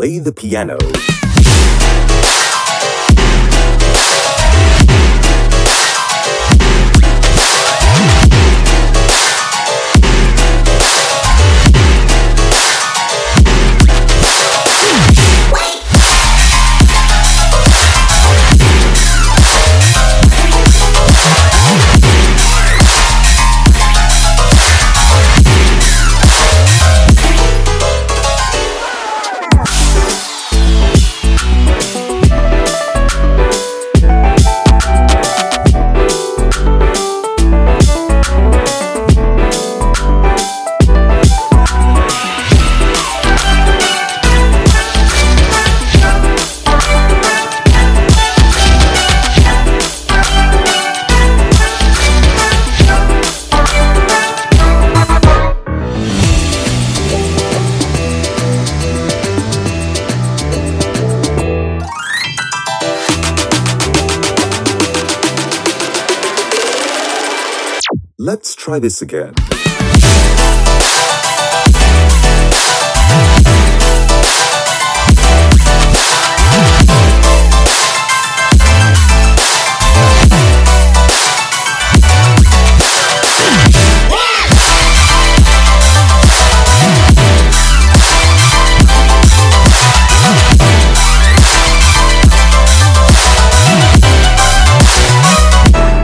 play the piano. Let's try this again.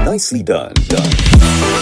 Nicely done. Done.